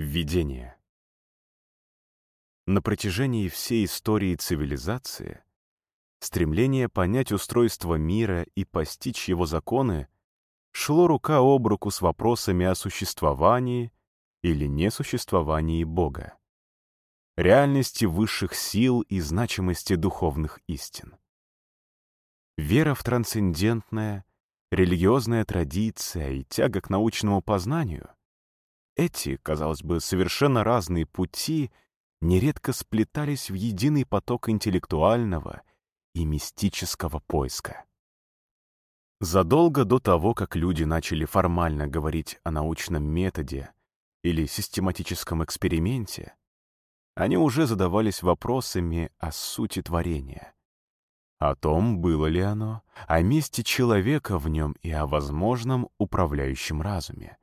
Введение. На протяжении всей истории цивилизации стремление понять устройство мира и постичь его законы шло рука об руку с вопросами о существовании или несуществовании Бога, реальности высших сил и значимости духовных истин. Вера в трансцендентное, религиозная традиция и тяга к научному познанию эти, казалось бы, совершенно разные пути нередко сплетались в единый поток интеллектуального и мистического поиска. Задолго до того, как люди начали формально говорить о научном методе или систематическом эксперименте, они уже задавались вопросами о сути творения, о том, было ли оно, о месте человека в нем и о возможном управляющем разуме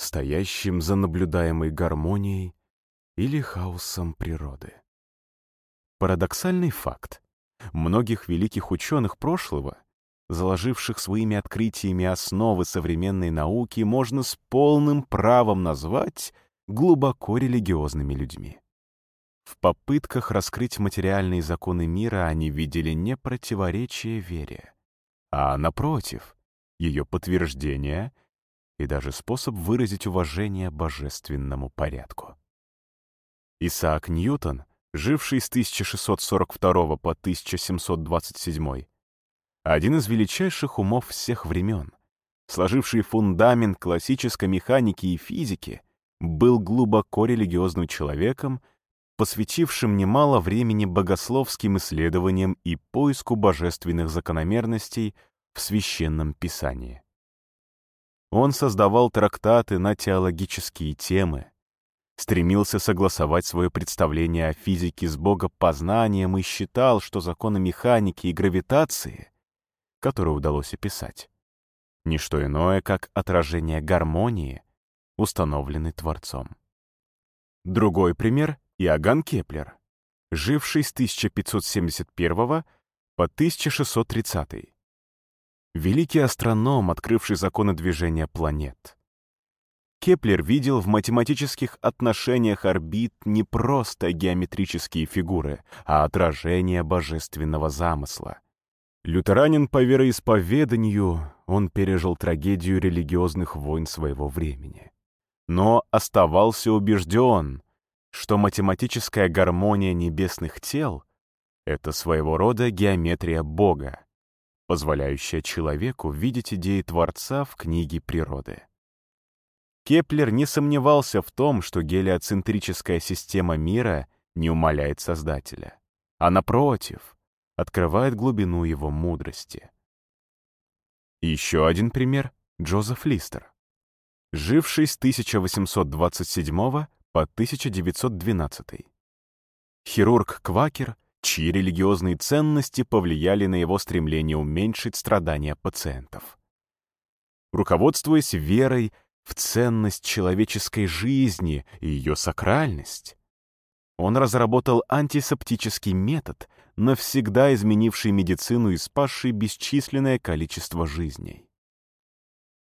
стоящим за наблюдаемой гармонией или хаосом природы. Парадоксальный факт. Многих великих ученых прошлого, заложивших своими открытиями основы современной науки, можно с полным правом назвать глубоко религиозными людьми. В попытках раскрыть материальные законы мира они видели не противоречие вере, а, напротив, ее подтверждение и даже способ выразить уважение божественному порядку. Исаак Ньютон, живший с 1642 по 1727, один из величайших умов всех времен, сложивший фундамент классической механики и физики, был глубоко религиозным человеком, посвятившим немало времени богословским исследованиям и поиску божественных закономерностей в Священном Писании. Он создавал трактаты на теологические темы, стремился согласовать свое представление о физике с богопознанием и считал, что законы механики и гравитации, которые удалось описать, не что иное, как отражение гармонии, установленной Творцом. Другой пример — Иоганн Кеплер, живший с 1571 по 1630 великий астроном, открывший законы движения планет. Кеплер видел в математических отношениях орбит не просто геометрические фигуры, а отражение божественного замысла. Лютеранин по вероисповеданию, он пережил трагедию религиозных войн своего времени. Но оставался убежден, что математическая гармония небесных тел — это своего рода геометрия Бога, позволяющая человеку видеть идеи Творца в книге природы. Кеплер не сомневался в том, что гелиоцентрическая система мира не умаляет Создателя, а, напротив, открывает глубину его мудрости. Еще один пример — Джозеф Листер, живший с 1827 по 1912. Хирург-квакер — чьи религиозные ценности повлияли на его стремление уменьшить страдания пациентов. Руководствуясь верой в ценность человеческой жизни и ее сакральность, он разработал антисептический метод, навсегда изменивший медицину и спасший бесчисленное количество жизней.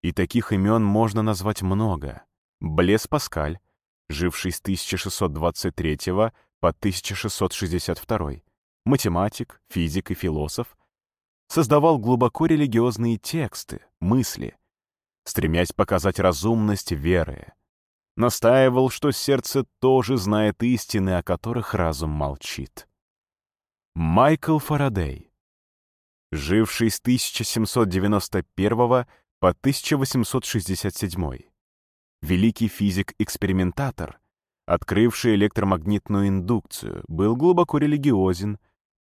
И таких имен можно назвать много. Блес Паскаль, живший с 1623 по 1662, математик, физик и философ, создавал глубоко религиозные тексты, мысли, стремясь показать разумность веры. Настаивал, что сердце тоже знает истины, о которых разум молчит. Майкл Фарадей, живший с 1791 по 1867, великий физик-экспериментатор, открывший электромагнитную индукцию, был глубоко религиозен,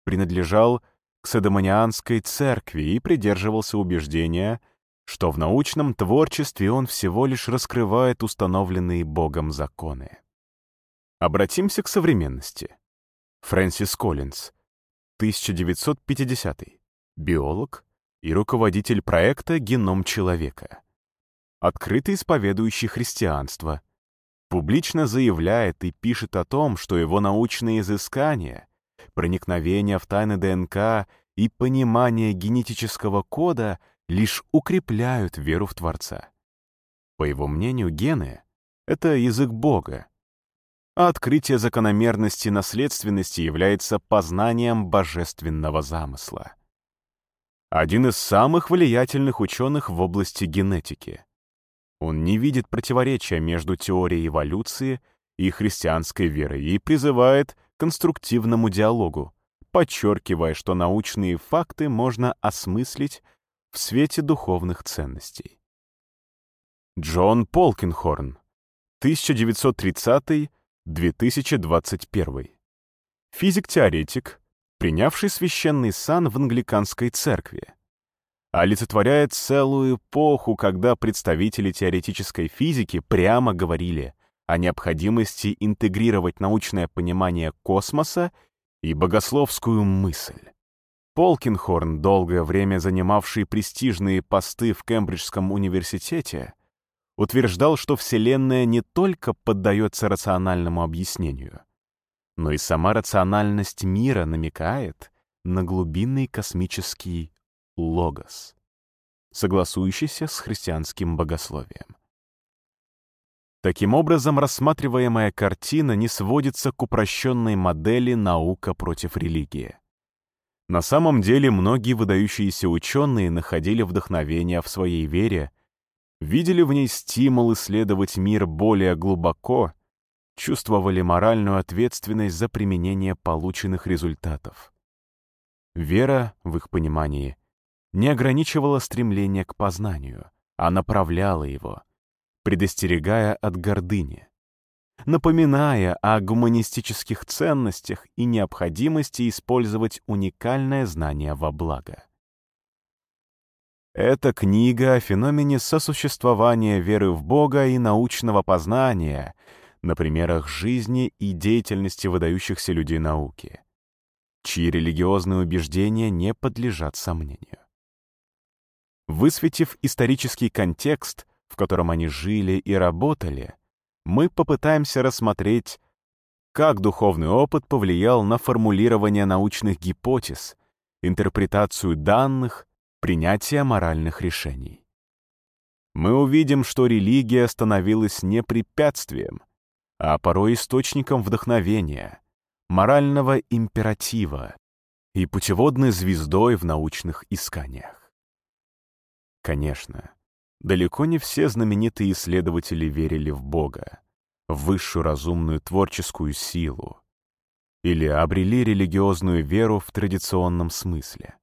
принадлежал к Садоманианской церкви и придерживался убеждения, что в научном творчестве он всего лишь раскрывает установленные Богом законы. Обратимся к современности. Фрэнсис Коллинз, 1950 биолог и руководитель проекта «Геном человека». Открыто исповедующий христианство, публично заявляет и пишет о том, что его научные изыскания проникновение в тайны ДНК и понимание генетического кода лишь укрепляют веру в Творца. По его мнению, гены — это язык Бога, а открытие закономерности наследственности является познанием божественного замысла. Один из самых влиятельных ученых в области генетики. Он не видит противоречия между теорией эволюции и христианской верой и призывает конструктивному диалогу, подчеркивая, что научные факты можно осмыслить в свете духовных ценностей. Джон Полкинхорн, 1930-2021. Физик-теоретик, принявший священный сан в англиканской церкви. Олицетворяет целую эпоху, когда представители теоретической физики прямо говорили о необходимости интегрировать научное понимание космоса и богословскую мысль. Полкинхорн, долгое время занимавший престижные посты в Кембриджском университете, утверждал, что Вселенная не только поддается рациональному объяснению, но и сама рациональность мира намекает на глубинный космический логос, согласующийся с христианским богословием. Таким образом, рассматриваемая картина не сводится к упрощенной модели «наука против религии». На самом деле, многие выдающиеся ученые находили вдохновение в своей вере, видели в ней стимул исследовать мир более глубоко, чувствовали моральную ответственность за применение полученных результатов. Вера, в их понимании, не ограничивала стремление к познанию, а направляла его — предостерегая от гордыни, напоминая о гуманистических ценностях и необходимости использовать уникальное знание во благо. Эта книга о феномене сосуществования веры в Бога и научного познания на примерах жизни и деятельности выдающихся людей науки, чьи религиозные убеждения не подлежат сомнению. Высветив исторический контекст, в котором они жили и работали, мы попытаемся рассмотреть, как духовный опыт повлиял на формулирование научных гипотез, интерпретацию данных, принятие моральных решений. Мы увидим, что религия становилась не препятствием, а порой источником вдохновения, морального императива и путеводной звездой в научных исканиях. Конечно, Далеко не все знаменитые исследователи верили в Бога, в высшую разумную творческую силу или обрели религиозную веру в традиционном смысле.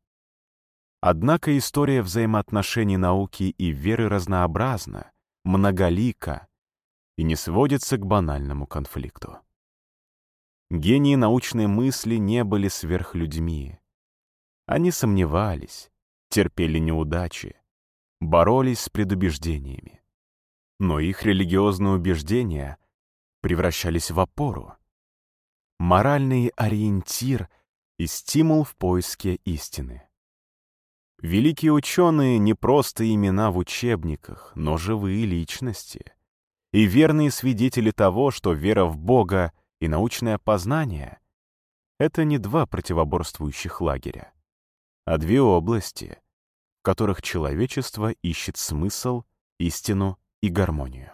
Однако история взаимоотношений науки и веры разнообразна, многолика и не сводится к банальному конфликту. Гении научной мысли не были сверхлюдьми. Они сомневались, терпели неудачи, боролись с предубеждениями. Но их религиозные убеждения превращались в опору, моральный ориентир и стимул в поиске истины. Великие ученые не просто имена в учебниках, но живые личности и верные свидетели того, что вера в Бога и научное познание — это не два противоборствующих лагеря, а две области, которых человечество ищет смысл, истину и гармонию.